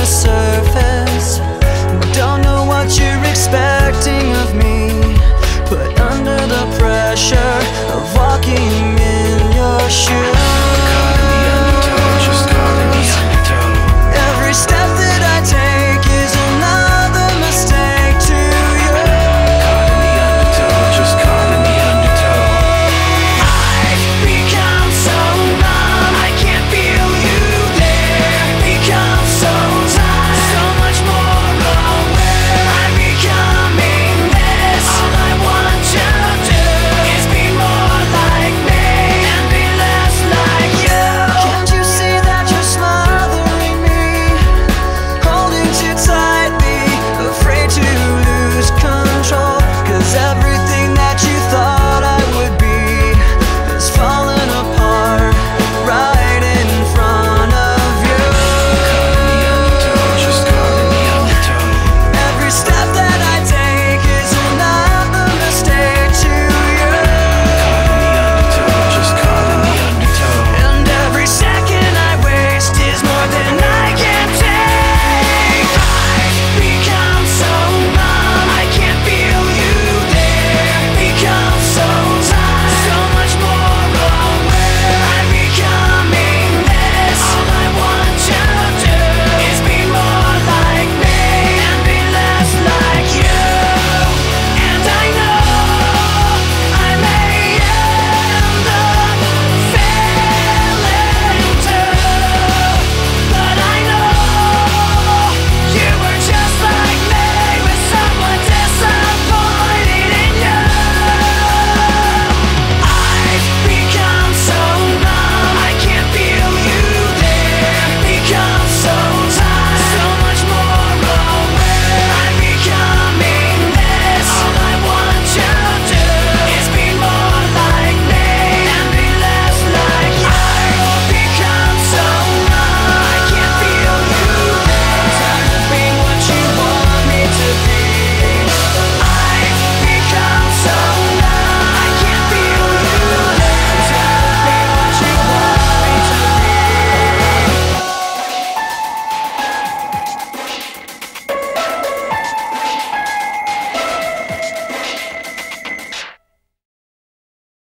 the surface.